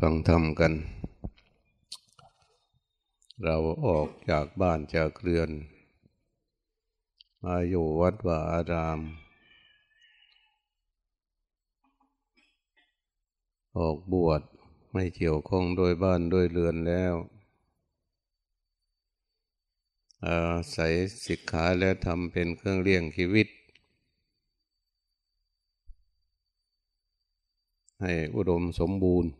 ฟังธรรมกัน เราออกจากบ้านจากเรือน มาอยู่วัดวาอาราม ออกบวชไม่เกี่ยวข้องโดยบ้านโดยเรือนแล้ว อาศัยศิกขาและทำเป็นเครื่องเลี้ยงชีวิตให้อุดมสมบูรณ์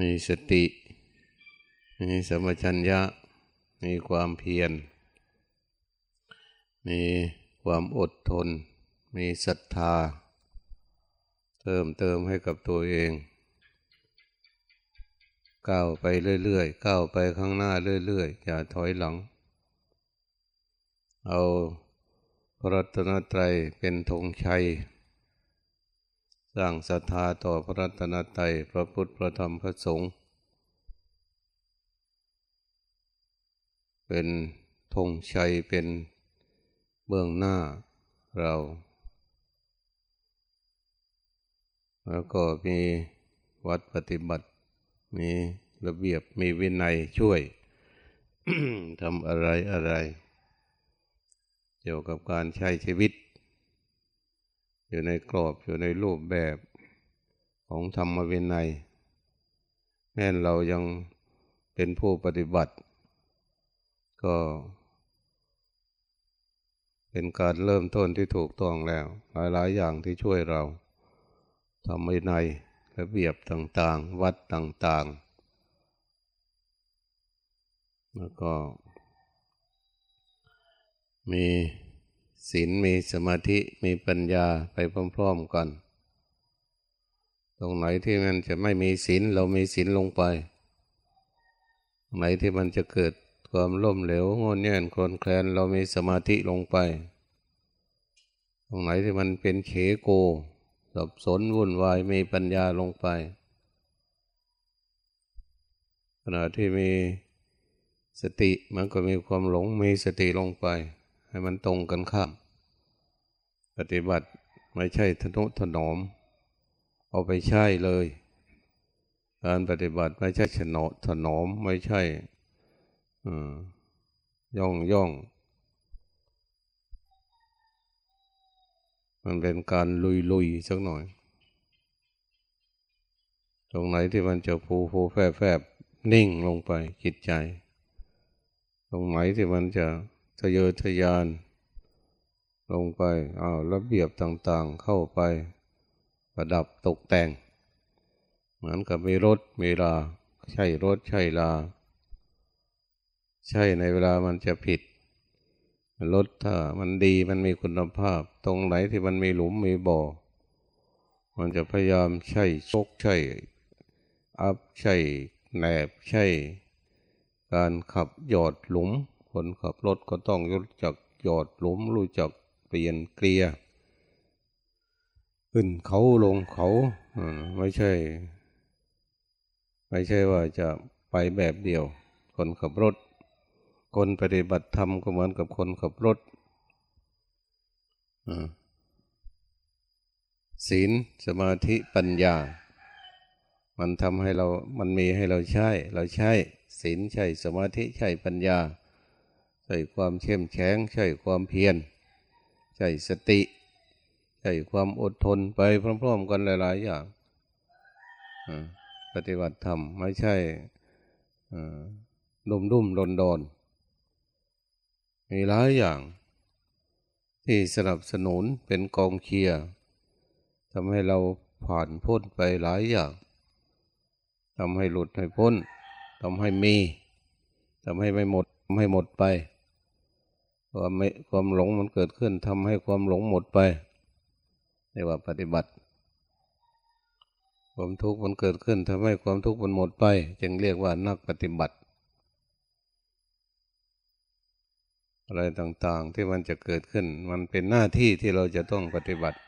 มีสติ มีสมัชัญญะ มีความเพียร มีความอดทน มีศรัทธา เติมเติมให้กับตัวเอง ก้าวไปเรื่อยๆ ก้าวไปข้างหน้าเรื่อยๆ อย่าถอยหลัง เอาพระรัตนตรัยเป็นธงชัย สร้างศรัทธาต่อพระรัตนตรัยพระพุทธพระธรรมพระสงฆ์เป็นธงชัยเป็นเบื้องหน้าเรา แล้วก็มีวัดปฏิบัติ มีระเบียบมีวินัยช่วยทำอะไรอะไร เกี่ยวกับการใช้ชีวิต อยู่ในกรอบอยู่ในรูปแบบของธรรมวินัย แม้เรายังเป็นผู้ปฏิบัติ ก็ เป็นการเริ่มต้นที่ถูกต้องแล้ว หลายๆอย่างที่ช่วยเราทำวินัยระเบียบต่างๆ วัดต่างๆ แล้วก็มี ศีลมีสมาธิมีปัญญาไปพร้อมๆกัน ตรงไหนที่มันจะไม่มีศีลเรามีศีลลงไป ไหนที่มันจะเกิดความล่มเหลวงอนแง่นคลนแคลนเรามีสมาธิลงไป ตรงไหนที่มันเป็นเขโกสับสนวุ่นวายมีปัญญาลงไป ขณะที่มีสติมันก็มีความหลงมีสติลงไป ให้มันตรงกันข้าม ปฏิบัติไม่ใช่ทนุถนอม เอาไปใช่เลย การปฏิบัติไม่ใช่ฉนถนอมไม่ใช่ย่องย่อง มันเป็นการลุยลุยสักหน่อย ตรงไหนที่มันจะฟูฟูแฟบแฟบนิ่งลงไปจิตใจ ตรงไหนที่มันจะ ทะเยอทะยาน ลงไปเอาวระเบียบต่างๆเข้าไป ประดับตกแต่ง เหมือนกับมีรถมีลา ใช่รถใช่ลา ใช่ในเวลามันจะผิดรถถ้ามันดีมันมีคุณภาพ ตรงไหนที่มันมีหลุมมีบ่อ มันจะพยายามใช่ชกใช่ อัพใช่แหนบใช่ การขับหยอดหลุม คนขับรถก็ต้องรู้จักหยอดหลุมรู้จักเปลี่ยนเกลียขึ้นเขาลงเขาไม่ใช่ ไม่ใช่ว่าจะไปแบบเดียว คนขับรถ คนปฏิบัติธรรมก็เหมือนกับคนขับรถศีลสมาธิปัญญา มันทำให้เรา มันมีให้เราใช้ เราใช้ศีลใช่สมาธิใช่ปัญญา ใช่ความเข้มแข็งใช่ความเพียรใช่สติใช่ความอดทนไปพร้อมๆกันหลาย ๆ อย่างปฏิบัติธรรมไม่ใช่ดุมดุมดนดนมีหลายอย่าง ที่สนับสนุนเป็นกองเคียร์ทำให้เราผ่านพ้นไปหลายอย่างทำให้หลุดให้พ้นทำให้มีทำให้ไม่หมดทำให้หมดไป ความไม่ความหลงมันเกิดขึ้นทำให้ความหลงหมดไปเรียกว่าปฏิบัติ ความทุกข์มันเกิดขึ้นทำให้ความทุกข์มันหมดไป จึงเรียกว่านักปฏิบัติ อะไรต่างๆที่มันจะเกิดขึ้น มันเป็นหน้าที่ที่เราจะต้องปฏิบัติ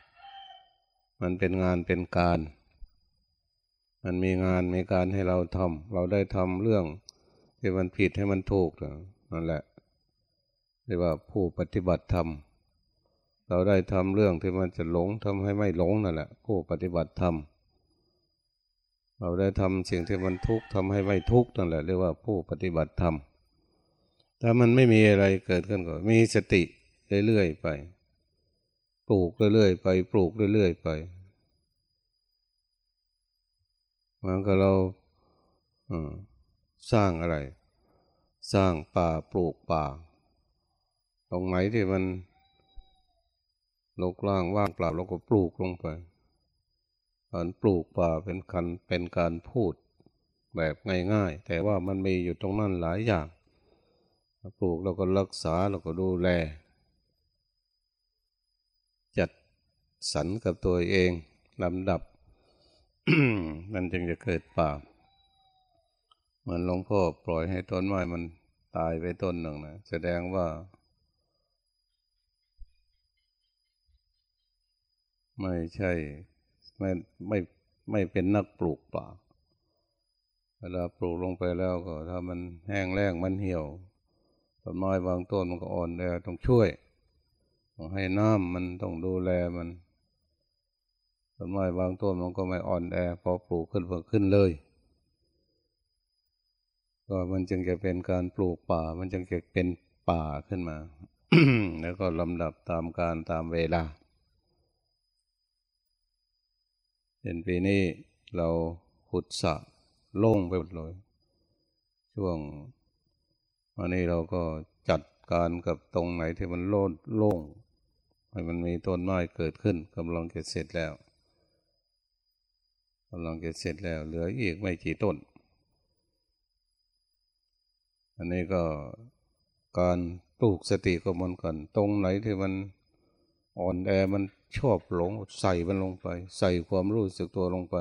มันเป็นงานเป็นการ มันมีงานมีการให้เราทำเราได้ทำเรื่องที่มันผิดให้มันถูกนั่นแหละ รียกว่าผู้ปฏิบัติธรรม เราได้ทำเรื่องที่มันจะหลงทำให้ไม่หลงนั่นแหละผู้ปฏิบัติธรรม เราได้ทำสิ่งที่มันทุกข์ทำให้ไม่ทุกข์นั่นแหละเรียกว่าผู้ปฏิบัติธรรม ถ้ามันไม่มีอะไรเกิดขึ้นก็มีสติเรื่อยๆไป ปลูกเรื่อยๆไป ปลูกเรื่อยๆไปมันก็เราสร้างอะไร สร้างป่าปลูกป่า ตรงไหนที่มันลกล่างว่างเปล่าเราก็ปลูกลงไปการปลูกป่าเป็นคันเป็นการพูดแบบง่ายๆ แต่ว่ามันมีอยู่ตรงนั้นหลายอย่างปลูกเราก็รักษาเราก็ดูแล จัดสรรกับตัวเองลำดับมันจึงจะเกิดป่า เหมือนหลวงพ่อปล่อยให้ต้นไม้มันตายไปต้นหนึ่งนะแสดงว่า ไม่ใช่ไม่ไม่ไม่เป็นนักปลูกป่าเวลาปลูกลงไปแล้วก็ ถ้ามันแห้งแล้งมันเหี่ยวต้นไม้บางต้นมันก็อ่อนแอต้องช่วยต้องให้น้ำมันต้องดูแลมันต้นไม้บางต้นมันก็ไม่อ่อนแอพอปลูกขึ้นเพิ่ขึ้นเลย ก็มันจึงจะเป็นการปลูกป่า มันจึงจะเป็นป่าขึ้นมา แล้วก็ลำดับตามการตามเวลา เป็นปีนี้เราขุดสะโล่งไปหมดเลย ช่วงวันนี้เราก็จัดการกับตรงไหนที่มันโล่งโล่งให้มันมีต้นไม้เกิดขึ้นกำลังจะเสร็จแล้วกำลังจะเสร็จแล้ว เหลืออีกไม่กี่ต้น อันนี้ก็การปลูกสติก็มันกัน ตรงไหนที่มันอ่อนแอมัน ชอบหลงใส่มันลงไป ใส่ความรู้สึกตัวลงไป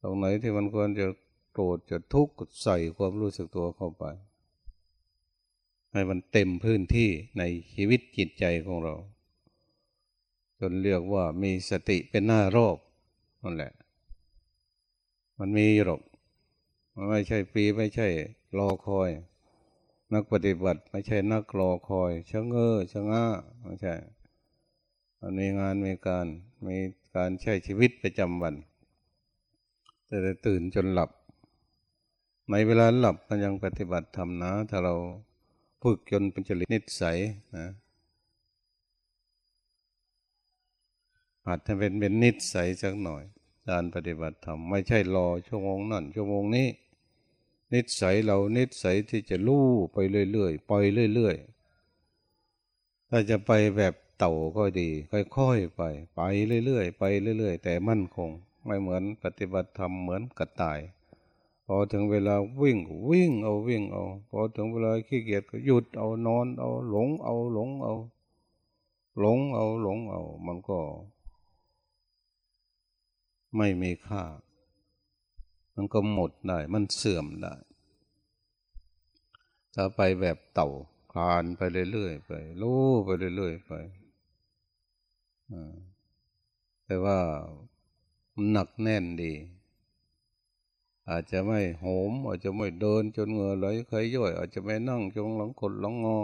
ตรงไหนที่มันควรจะโกรธจะทุกข์ใส่ความรู้สึกตัวเข้าไป ให้มันเต็มพื้นที่ในชีวิตจิตใจของเรา จนเรียกว่ามีสติเป็นหน้ารอบนั่นแหละ มันมีหรอกมันไม่ใช่ปีไม่ใช่รอคอย นักปฏิบัติไม่ใช่นักรอคอยชะเง้อชะง้าไม่ใช่ มันมีงานมีการมีการใช้ชีวิตประจำวัน แต่ตื่นจนหลับ ในเวลาหลับมันยังปฏิบัติทำนะ ถ้าเราฝึกจนเป็นจริตนิสัยนะอาจจะเป็นเป็นนิสัยสักหน่อย การปฏิบัติธรรมไม่ใช่รอชั่วโมงนั่นชั่วโมงนี้ นิสัยเรานิสัยที่จะลู่ไปเรื่อยๆปล่อยเรื่อยๆถ้าจะไปแบบ เต่าก็ดี ค่อยๆไป ไปเรื่อยๆไปเรื่อย ๆ แต่มั่นคง ไม่เหมือนปฏิบัติธรรมเหมือนกระต่าย พอถึงเวลาวิ่งวิ่งเอาวิ่งเอา พอถึงเวลาขี้เกียจก็หยุดเอานอนเอาหลงเอาหลงเอา หลงเอาหลงเอา มันก็ ไม่มีค่า มันก็หมดได้ มันเสื่อมได้ถ้าไปแบบเต่าคลานไปเรื่อยๆไปรู้ไปเรื่อยๆไป แต่ว่าหนักแน่นดี อาจจะไม่โหม อาจจะไม่เดินจนเงื่อไหลใครย่อย อาจจะไม่นั่งจงหลังกดหลังงอ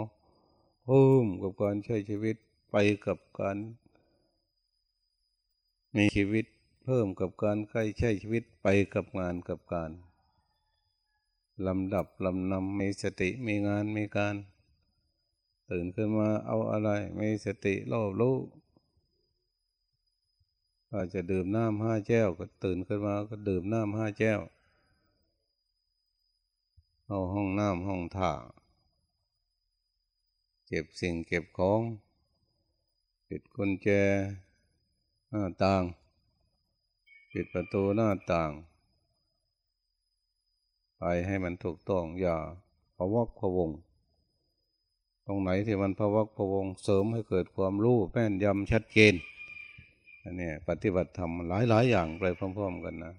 เพิ่มกับการใช้ชีวิตไปกับการ มีชีวิตเพิ่มกับการใกล้ใช้ชีวิตไปกับงานกับการลำดับลำนำมีสติมีงานมีการ ตื่นขึ้นมาเอาอะไรมีสติรอบรู้ อาจจะดื่มน้ำห้าแก้วก็ตื่นขึ้นมาก็ดื่มน้ำห้าแก้วเอาห้องน้ำห้องท่าเก็บสิ่งเก็บของปิดกุญแจหน้าต่างปิดประตูหน้าต่าง ไปให้มันถูกต้องอย่าพะวกพะวง ตรงไหนที่มันพะวกพะวงเสริมให้เกิดความรู้แม่นยำชัดเจน อันนี้ปฏิบัติธรรมหลายหลายอย่างไปพร้อม ๆ กันนะ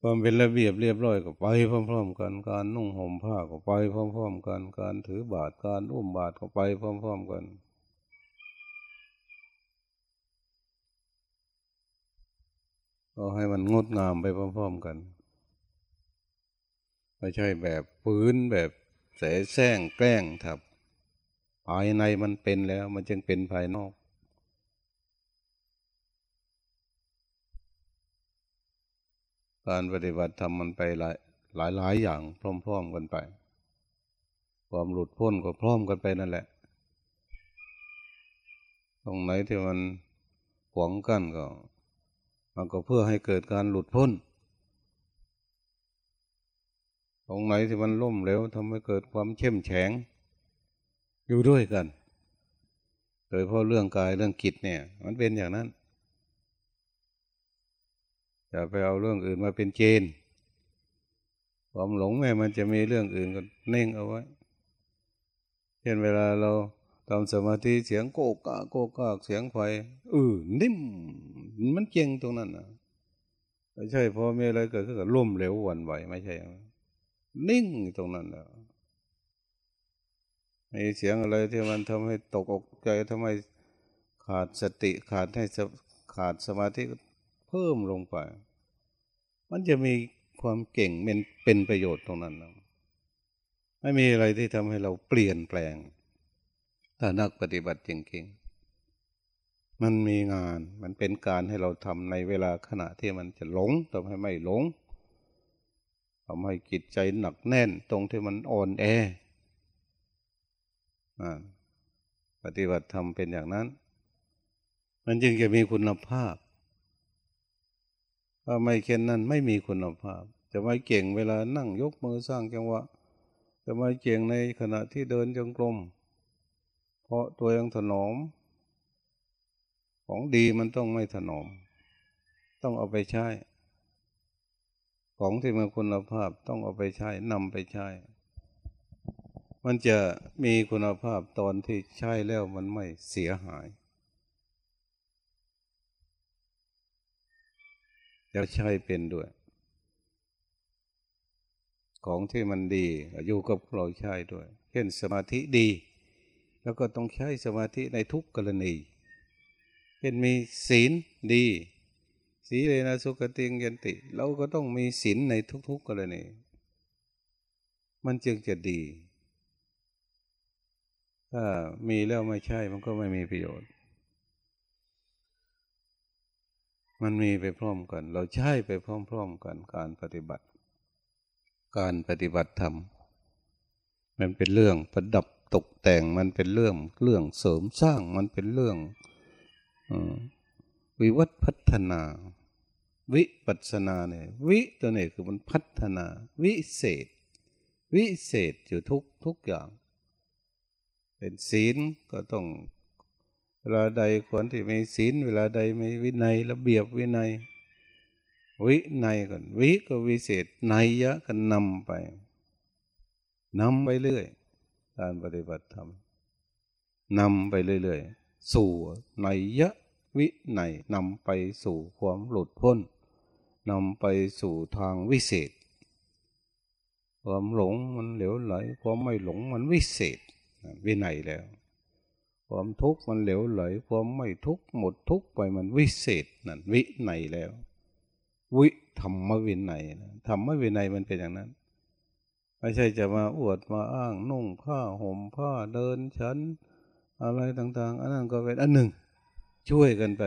ความเป็นระเบียบเรียบร้อยก็ไปพร้อม ๆ กันการนุ่งห่มผ้าก็ไปพร้อม ๆ กันการถือบาตรการอุ้มบาตรก็ไปพร้อม ๆ กันก็ให้มันงดงามไปพร้อม ๆ กัน ไม่ใช่แบบปืนแบบแสแสร้งแกล้งทับภายในมันเป็นแล้ว มันจึงเป็นภายนอก การปฏิบัติทำมันไปหลายหลายหลายอย่างพร้อม ๆกันไป ความหลุดพ้นก็พร้อมกันไปนั่นแหละ ตรงไหนที่มันขวางกั้นก็ มันก็เพื่อให้เกิดการหลุดพ้น ตรงไหนที่มันล่มเหลวทำให้เกิดความเข้มแข็งอยู่ด้วยกัน โดยเพราะเรื่องกายเรื่องกิจเนี่ย มันเป็นอย่างนั้น อย่าไปเอาเรื่องอื่นมาเป็นเจนความหลงแม่มันจะมีเรื่องอื่นก็เน่งเอาไว้เช่นเวลาเราทำสมาธิเสียงโกกาโกกาเสียงไฟเออนิ่มมันเจงตรงนั้นนะไม่ใช่พอมีอะไรเกิดขึ้นก็ร่มเหลววันไหวไม่ใช่ นิ่งตรงนั้นนะมีเสียงอะไรที่มันทำให้ตกอกใจทำให้ขาดสติขาดให้ขาดสมาธิ เพิ่มลงไป มันจะมีความเก่งเป็นเป็นประโยชน์ตรงนั้นนะไม่มีอะไรที่ทำให้เราเปลี่ยนแปลงถ้านักปฏิบัติจริงๆ มันมีงาน มันเป็นการให้เราทำในเวลาขณะที่มันจะหลงทำให้ไม่หลงทำให้จิตใจหนักแน่นตรงที่มันอ่อนแอปฏิบัติทำเป็นอย่างนั้น มันจึงจะมีคุณภาพ ไม่เช่นนั้นไม่มีคุณภาพ จะไม่เก่งเวลานั่งยกมือสร้างจังหวะ จะไม่เก่งในขณะที่เดินจงกรม เพราะตัวยังถนอม ของดีมันต้องไม่ถนอม ต้องเอาไปใช้ ของที่มีคุณภาพต้องเอาไปใช้นำไปใช้ มันจะมีคุณภาพตอนที่ใช้แล้วมันไม่เสียหาย แล้วใช้เป็นด้วย ของที่มันดีอยู่กับเราใช้ด้วย เช่นสมาธิดี แล้วก็ต้องใช้สมาธิในทุกกรณี เช่นมีศีลดีสีเลนะสุกติงยันติ เราก็ต้องมีศีลในทุก ๆกรณี มันจึงจะดี ถ้ามีแล้วไม่ใช่มันก็ไม่มีประโยชน์ มันมีไปพร้อมกัน เราใช้ไปพร้อมๆกันการปฏิบัติ การปฏิบัติธรรมมันเป็นเรื่องประดับตกแต่งมันเป็นเรื่องเรื่องเสริมสร้างมันเป็นเรื่องวิวัฒพัฒนา วิปัสนาเนี่ยวิตัวนี้คือมันพัฒนา วิเศษ วิเศษอยู่ทุกทุกอย่าง เป็นศีลก็ต้อง ลาใดควรที่มีศีล เวลาใดมีวินัยระเบียบวินัย วินัยก่อนวิก็วิเศษในยะก็นำไปนำไปเรื่อย การปฏิบัติธรรมนำไปเรื่อยๆสู่ในยะวิไนนำไปสู่ความหลุดพ้นนำไปสู่ทางวิเศษ ความหลงมันเหลวไหล ความไม่หลงมันวิเศษวินัยแล้ว ความทุกข์มันเหลวไหล ความไม่ทุกข์หมดทุกข์ไปมันวิเศษนั่นวิไนแล้ว วิธรรมวินัยธรรมวินัยมันเป็นอย่างนั้น ไม่ใช่จะมาอวดมาอ้างนุ่งผ้าห่มผ้าเดินชั้น อะไรต่าง ๆ อันนั้นก็เป็นอันหนึ่ง ช่วยกันไป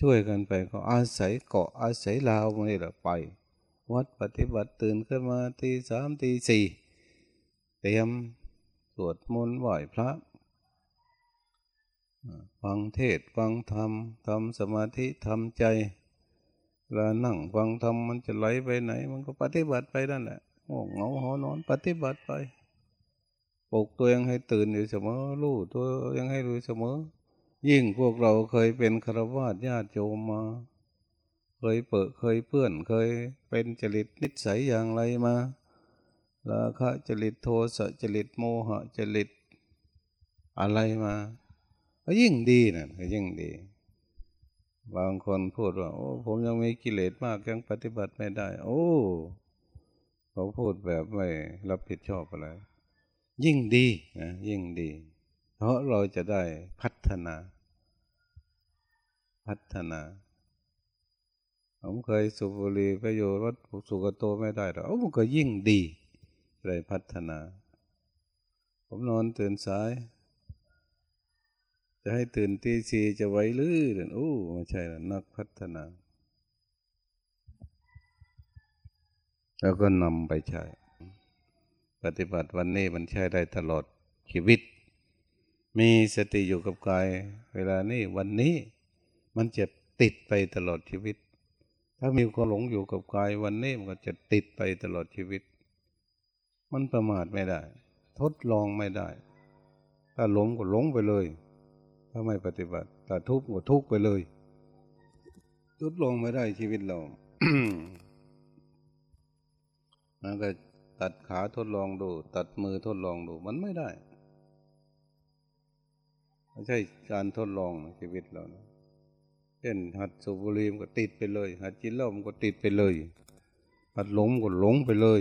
ช่วยกันไปก็อาศัยเกาะอาศัยลาวนี่แหละไป วัดปฏิบัติตื่นขึ้นมาตีสามตีสี่เตรียม วดมนต์ไหว้พระฟังเทศฟังธรรมทำสมาธิทำใจเวลานั่งฟังธรรมมันจะไหลไปไหน มันก็ปฏิบัติไปนั่นแหละง่วงเหงาหอนอน ปฏิบัติไปปลุกตัวเองให้ตื่นอยู่เสมอรู้ตัวยังให้รู้เสมอ ยิ่งพวกเราเคยเป็นคารวะญาติโยมมา เคยเปิดเคยเพื่อนเคยเป็นจริตนิสัยอย่างไรมา ราคะจริตโทสะจริตโมหะจริตอะไรมาก็ยิ่งดีนะก็ยิ่งดี บางคนพูดว่า โอ้ ผมยังมีกิเลสมากยังปฏิบัติไม่ได้ โอ้เขาพูดแบบไม่รับผิดชอบอะไร ยิ่งดีนะยิ่งดี เพราะเราจะได้พัฒนา พัฒนา ผมเคยสุบุรีไปอยู่วัดสุกโตไม่ได้หรอกมันก็ยิ่งดี เลยพัฒนา ผมนอนตื่นสาย จะให้ตื่นตีสี่จะไวหรือโอ้ไม่ใช่นักพัฒนา แล้วก็นำไปใช้ ปฏิบัติวันนี้มันใช้ได้ตลอดชีวิต มีสติอยู่กับกาย เวลานี้วันนี้มันจะติดไปตลอดชีวิต ถ้ามีความหลงอยู่กับกายวันนี้มันก็จะติดไปตลอดชีวิต มันประมาทไม่ได้ ทดลองไม่ได้ ถ้าหลงก็หลงไปเลย ถ้าไม่ปฏิบัติถ้าทุกข์ก็ทุกข์ไปเลย ทดลองไม่ได้ชีวิตเรามันก็ตัดขาทดลองดู ตัดมือทดลองดู มันไม่ได้ไม่ใช่การทดลองชีวิตเรานะเช่นหัดสูบบุหรี่มันก็ติดไปเลย หัดกินเหล้ามันก็ติดไปเลย หัดหลงก็หลงไปเลย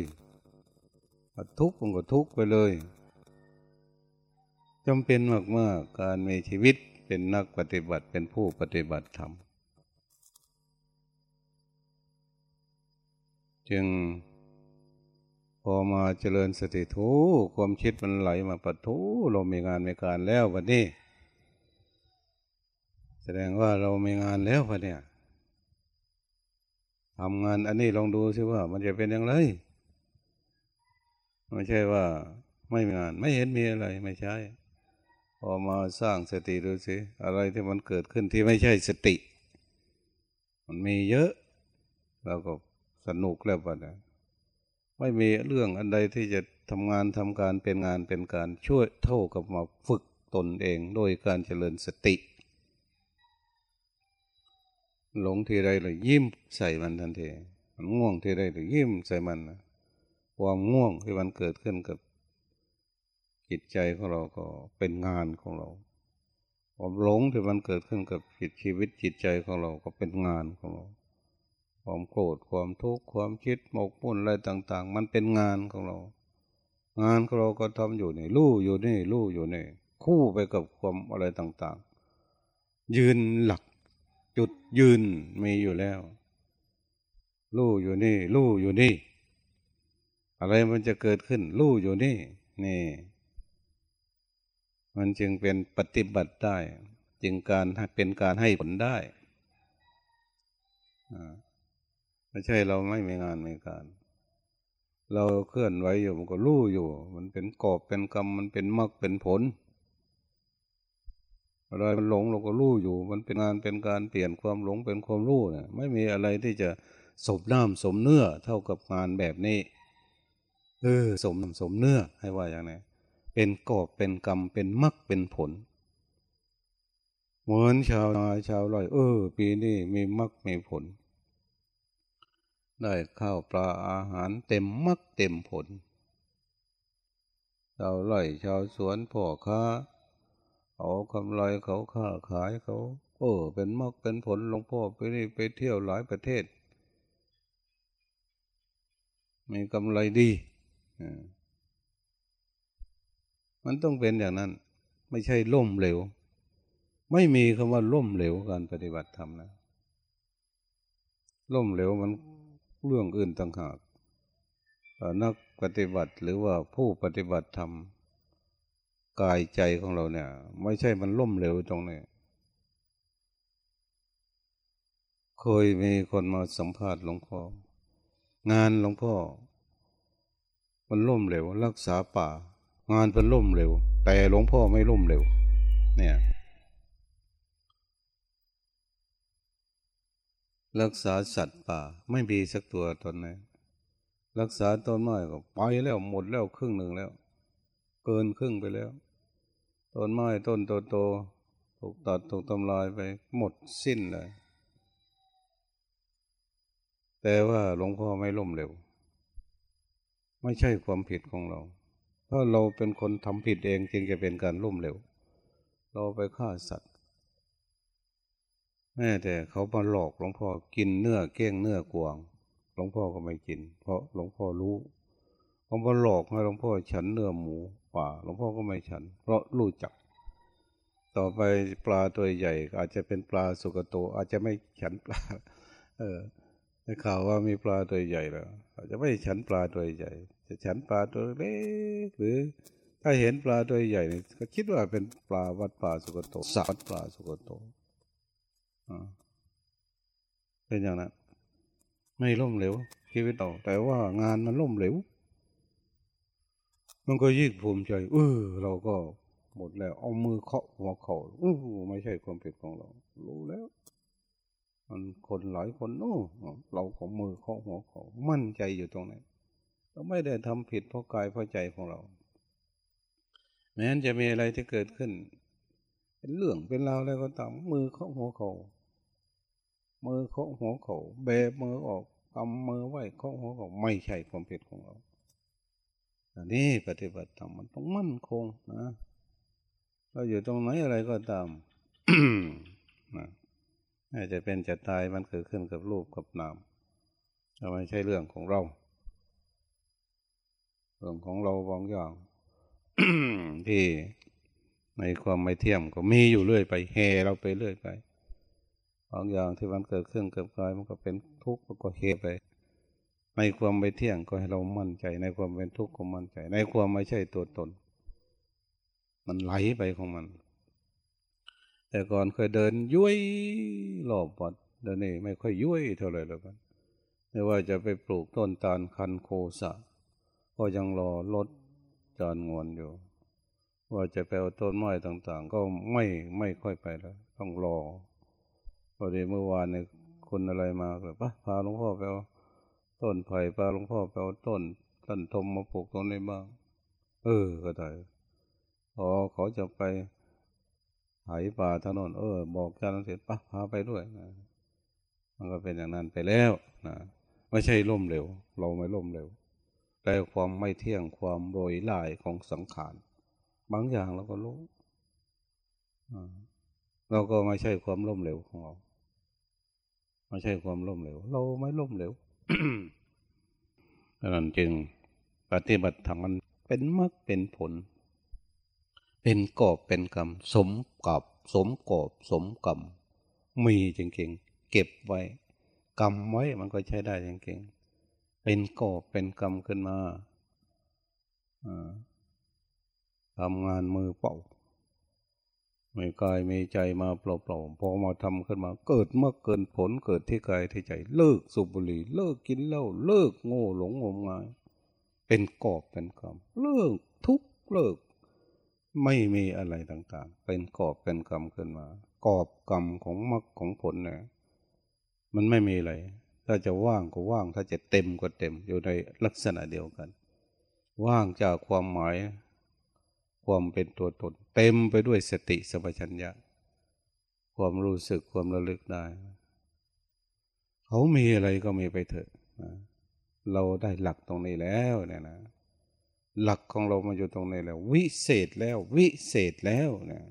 ทุกข์มันก็ทุกข์ไปเลยจำเป็นมากๆการมีชีวิตเป็นนักปฏิบัติเป็นผู้ปฏิบัติธรรมจึงพอมาเจริญสติทูความคิดมันไหลมาปัทูเรามีงานมีการแล้ววันนี้ แสดงว่าเรามีงานแล้ววันนี้ทำงานอันนี้ลองดูสิว่ามันจะเป็นอย่างไร ไม่ใช่ว่าไม่มีงานไม่เห็นมีอะไรไม่ใช่พอมาสร้างสติดูสิอะไรที่มันเกิดขึ้นที่ไม่ใช่สติ มันมีเยอะเราก็สนุกแล้วปะเนี่ยไม่มีเรื่องอันใดที่จะทำงานทำการเป็นงานเป็นการช่วยเท่ากับมาฝึกตนเองโดยการเจริญสติ หลงทีไรเลยยิ้มใส่มันทันทีมันง่วงทีไรเลยยิ้มใส่มันนะ ความง่วงที่มันเกิดขึ้นกับจิตใจของเราก็เป็นงานของเรา ความหลงที่มันเกิดขึ้นกับจิตชีวิตจิตใจของเราก็เป็นงานของเรา ความโกรธความทุกข์ความคิดหมกมุ่นอะไรต่าง ๆ มันเป็นงานของเรา งานของเราก็ทำอยู่นี่ลู่อยู่นี่ลู่อยู่นี่คู่ไปกับความอะไรต่างๆ ยืนหลักจุดยืนมีอยู่แล้ว ลู่อยู่นี่ ลู่อยู่นี่ อะไรมันจะเกิดขึ้นลู่อยู่นี่ นี่ มันจึงเป็นปฏิบัติได้ จึงการเป็นการให้ผลได้ไม่ใช่เราไม่มีงานมีการ เราเคลื่อนไหวอยู่มันก็รู้อยู่ มันเป็นกอบเป็นกรรมมันเป็นมรรคเป็นผลอะไรมันหลงเราก็รู้อยู่ มันเป็นงานเป็นการเปลี่ยนความหลงเป็นความรู้เนี่ยไม่มีอะไรที่จะสมน้ำสมเนื้อเท่ากับงานแบบนี้ เออสมสมเนื้อให้ว่าอย่างไรเป็นกอบเป็นกรรมเป็นมรรคเป็นผล เหมือนชาวนาชาวไร่เออ ปีนี้มีมรรคมีผล ได้ข้าวปลาอาหารเต็มมักเต็มผลชาวไร่ชาวสวนพ่อค้าเอากำไรเขาค้าขายเขาโอ้เป็นมักเป็นผลหลวงพ่อไปนี่ไปเที่ยวหลายประเทศ มีกำไรดี มันต้องเป็นอย่างนั้น ไม่ใช่ล่มเหลว ไม่มีคำว่าล่มเหลวการปฏิบัติธรรมนะล่มเหลวมันเรื่องอื่นต่างหากนักปฏิบัติหรือว่าผู้ปฏิบัติธรรมกายใจของเราเนี่ย ไม่ใช่มันล่มเหลวตรงนี้เคยมีคนมาสัมภาษณ์หลวงพ่องานหลวงพ่อ มันล่มเหลวรักษาป่า งานเป็นล่มเหลวแต่หลวงพ่อไม่ล่มเหลวเนี่ย รักษาสัตว์ป่า ไม่มีสักตัวตอนไหนรักษาต้นไม้ก็ไปแล้วหมดแล้วครึ่งหนึ่งแล้ว เกินครึ่งไปแล้วต้นไม้ต้นโตโตถูกตัดถูกทำลายไป หมดสิ้นเลย แต่ว่าหลวงพ่อไม่ล่มเร็ว ไม่ใช่ความผิดของเรา ถ้าเราเป็นคนทำผิดเองจึงจะเป็นการล่มเร็วเราไปฆ่าสัตว์ แม่แต่เขามาหลอกหลวงพ่อกินเนื้อเก้งเนื้อกวาง หลวงพ่อก็ไม่กิน เพราะหลวงพ่อรู้เขามาหลอกให้หลวงพ่อฉันเนื้อหมูป่าหลวงพ่อก็ไม่ฉัน เพราะรู้จัก ต่อไปปลาตัวใหญ่ อาจจะเป็นปลาสุกโต อาจจะไม่ฉันปลา เออ ได้ข่าวว่ามีปลาตัวใหญ่แล้วอาจจะไม่ฉันปลาตัวใหญ่ จะฉันปลาตัวเล็กหรือถ้าเห็นปลาตัวใหญ่นี่ก็คิดว่าเป็นปลาวัดปลาสุกโตสาดปลาสุกโตเป็นอย่างนั้นไม่ล่มเหลวชีวิตเราแต่ว่างานมันล่มเหลวมันก็ยิ่งภูมิใจเออเราก็หมดแล้ว เอามือเคาะหัวเขาเออไม่ใช่ความผิดของเรา รู้แล้ว มันคนหลายคนโอ้เราของมือเคาหัวเขามั่นใจอยู่ตรงไหนเราไม่ได้ทำผิดเพราะกายเพราะใจของเรา แม้นจะมีอะไรที่เกิดขึ้น เป็นเรื่องเป็นราวอะไรก็ตามมือเคาหัวเขามือเคาหัวเขาเบมือออกกำมือไว้เคาหัวเขาไม่ใช่ความผิดของเราอันนี้ปฏิบัติธรรมมันต้องมั่นคงนะเราอยู่ตรงไหนอะไรก็ตามนะ อาจจะเป็นจะตายมันเกิดขึ้นกับรูปกับนามแต่ไม่ใช่เรื่องของเรา เรื่องของเราบางอย่างที่ในความไม่เที่ยมก็มีอยู่เรื่อยไปแห่เราไปเรื่อยไปบางอย่างที่มันเกิดขึ้นกับกายมันก็เป็นทุกข์มันก็เฮไป ในความไม่เที่ยงก็ให้เรามั่นใจ ในความเป็นทุกข์ก็มั่นใจ ในความไม่ใช่ตัวตน มันไหลไปของมัน แต่ก่อนเคยเดินยุ้ยหลอบวัดเดี๋ยวนี้ไม่ค่อยยุ้ยเท่าไหร่แล้วกันไม่ว่าจะไปปลูกต้นตาลคันโคสะ ก็ยังรอรถจานงวนอยู่ ว่าจะไปเอาต้นไม้ต่างๆ ก็ไม่ไม่ค่อยไปแล้ว ต้องรอพอดีเมื่อวานเนี่ยคนอะไรมาแบบพาหลวงพ่อไปเอาต้นไผ่พาหลวงพ่อไปเอาต้นต้นทมมาปลูกตรงนี้บ้าง เออก็ได้พอเขาจะไป หายป่าถนนเออ บอกการเสร็จปะพาไปด้วยนะมันก็เป็นอย่างนั้นไปแล้วนะไม่ใช่ล่มเร็ว เราไม่ล่มเร็วแต่ความไม่เที่ยงความโรยลายของสังขารบางอย่างเราก็รู้เราก็ไม่ใช่ความล่มเหลวของเราไม่ใช่ความล้มเหลวเราไม่ล้มเหลวดังนั้นจึงปฏิบัติธรรมมันเป็นมรรคเป็นผล เป็นกอบเป็นกรรม สมกับสมกอบสมกรรม มีจริงๆ เก็บไว้ กรรมไว้มันก็ใช้ได้จริงๆ เป็นกอบเป็นกรรมขึ้นมาทำงานมือเป่าไม่กายไม่ใจมาเปล่าๆพอมาทำขึ้นมา เกิดเมื่อเกินผลเกิดที่กายที่ใจ เลิกสูบบุหรี่ เลิกกินเหล้าเลิกโง่หลงงมงาย เป็นกอบเป็นกรรมเลิกทุกเลิก ไม่มีอะไรต่างๆ เป็นกอบเป็นกรรมขึ้นมา กอบกรรมของมรรคของผลเนี่ยมันไม่มีอะไร ถ้าจะว่างก็ว่าง ถ้าจะเต็มก็เต็ม อยู่ในลักษณะเดียวกัน ว่างจากความหมาย ความเป็นตัวตน เต็มไปด้วยสติสัมปชัญญะ ความรู้สึกความระลึกได้ เขามีอะไรก็มีไปเถอะ เราได้หลักตรงนี้แล้วเนี่ยนะ หลักของเรามาอยู่ตรงนี้แล้ว วิเศษแล้ว วิเศษแล้วเนี่ย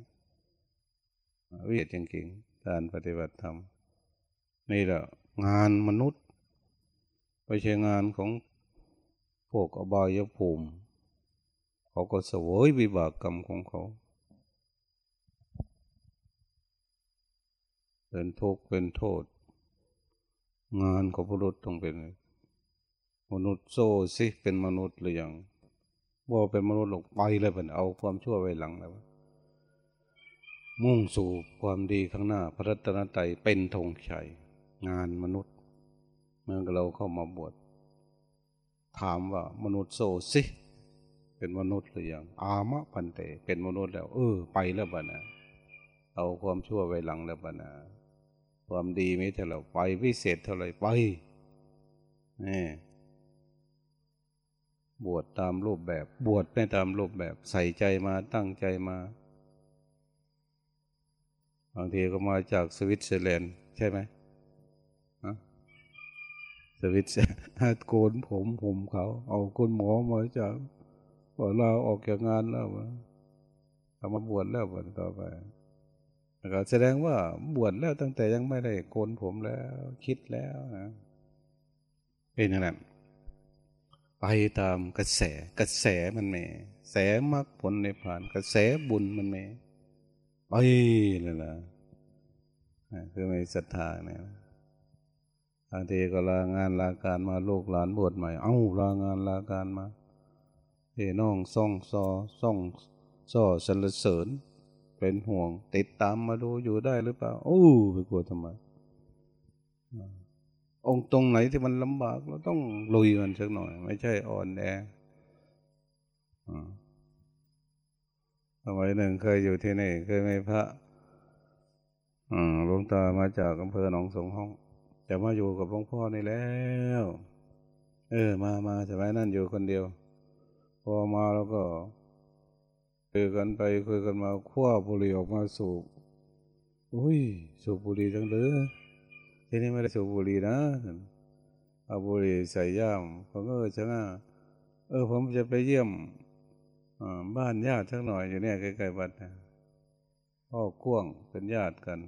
วิเศษจริงๆการปฏิบัติธรรมนี่แหละงานมนุษย์ไม่ใช่งานของพวกอบายภูมิ เขาก็เสวยวิบากกรรมของเขาเป็นทุกข์เป็นโทษ งานของมนุษย์ต้องเป็น มนุษย์โซ่สิเป็นมนุษย์หรือยัง ว่าเป็นมนุษย์หลงไปเลยเป็นเอาความชั่วไว้หลังแล้ว มุ่งสู่ความดีข้างหน้า พระรัตนตรัยเป็นธงชัยงานมนุษย์ เมื่อเราเข้ามาบวชถามว่ามนุษย์โซสิเป็นมนุษย์หรือยังอามะพันเต เป็นมนุษย์แล้ว เออ ไปแล้วบ้านะเอาความชั่วไว้หลังแล้วบ้านะความดีไม่เท่าไรไปพิเศษเท่าไรไปนี่ บวชตามรูปแบบ บวชไม่ตามรูปแบบ ใส่ใจมาตั้งใจมา บางทีก็มาจากสวิตเซอร์แลนด์ใช่ไหมสวิตเซอร์โกนผมผมเขา เอาคนหมอมาจากพอเราออกจากงานแล้วทำมาบวชแล้วบวชต่อไปก็แสดงว่าบวชแล้วตั้งแต่ยังไม่ได้โกนผมแล้ว คิดแล้วนะเป็นอย่างนั้น ไปตามกระแสกระแสมันแมีแสมรรคผลในผ่านกระแสบุญมันแมีไปเลยนะคือไม่ศรัทธาเนี่ยบางทีก็ลางานลาการมาลูกหลานบวชใหม่ เอ้าลางานลาการมาพี่น้องส่องซอส่องซ่อสรรเสริญ เป็นห่วง ติดตามมาดูอยู่ได้หรือเปล่าโอ้ไปกลัวทำไม องค์ตรงไหนที่มันลำบากเราต้องลุยมันสักหน่อย ไม่ใช่อ่อนแอสมัยหนึ่งเคยอยู่ที่นี่เคยไม่พระหลวงตามาจากอำเภอหนองสงห้อง แต่มาอยู่กับหลวงพ่อนี่แล้ว เออ มามาสมัยนั้นอยู่คนเดียว พอมาแล้วก็คุยกันไปคุยกันมาคว้าบุหรี่ออกมาสูบอุ้ย สูบบุหรี่จังเลย ที่นี่ไม่ได้สูบบุหรี่นะเอาบุหรี่ใส่ย่ามผมก็เออช่าเออ ผมจะไปเยี่ยมบ้านญาติสักหน่อยอยู่เนี่ยใกล้ๆบ้านะพ่อก้วงเป็นญาติกัน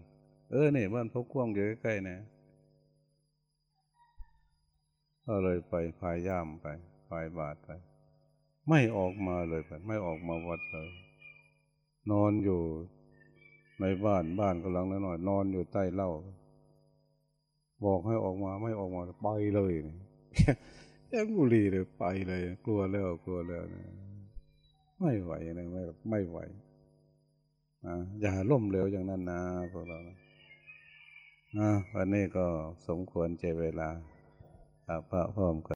เออเนี่ยบ้านพ่อก้วงอยู่ใกล้ๆนี่ยก็เลยไปพายย่ามไปพายบาทไป ไม่ออกมาเลยไปไม่ออกมาวัดเลย นอนอยู่ในบ้านบ้านกำลังน้อยนอนอยู่ใต้เล่า บอกให้ออกมาไม่ออกมาไปเลยแค่บุรีเลยไปเลย กลัวแล้วกลัวแล้วนะไม่ไหวนะไม่ไม่ไหวนะอย่าล่มเหลวอย่างนั้นนะพวกเรานะวันนี้ก็สมควรใจเวลาพระพร้อมกัน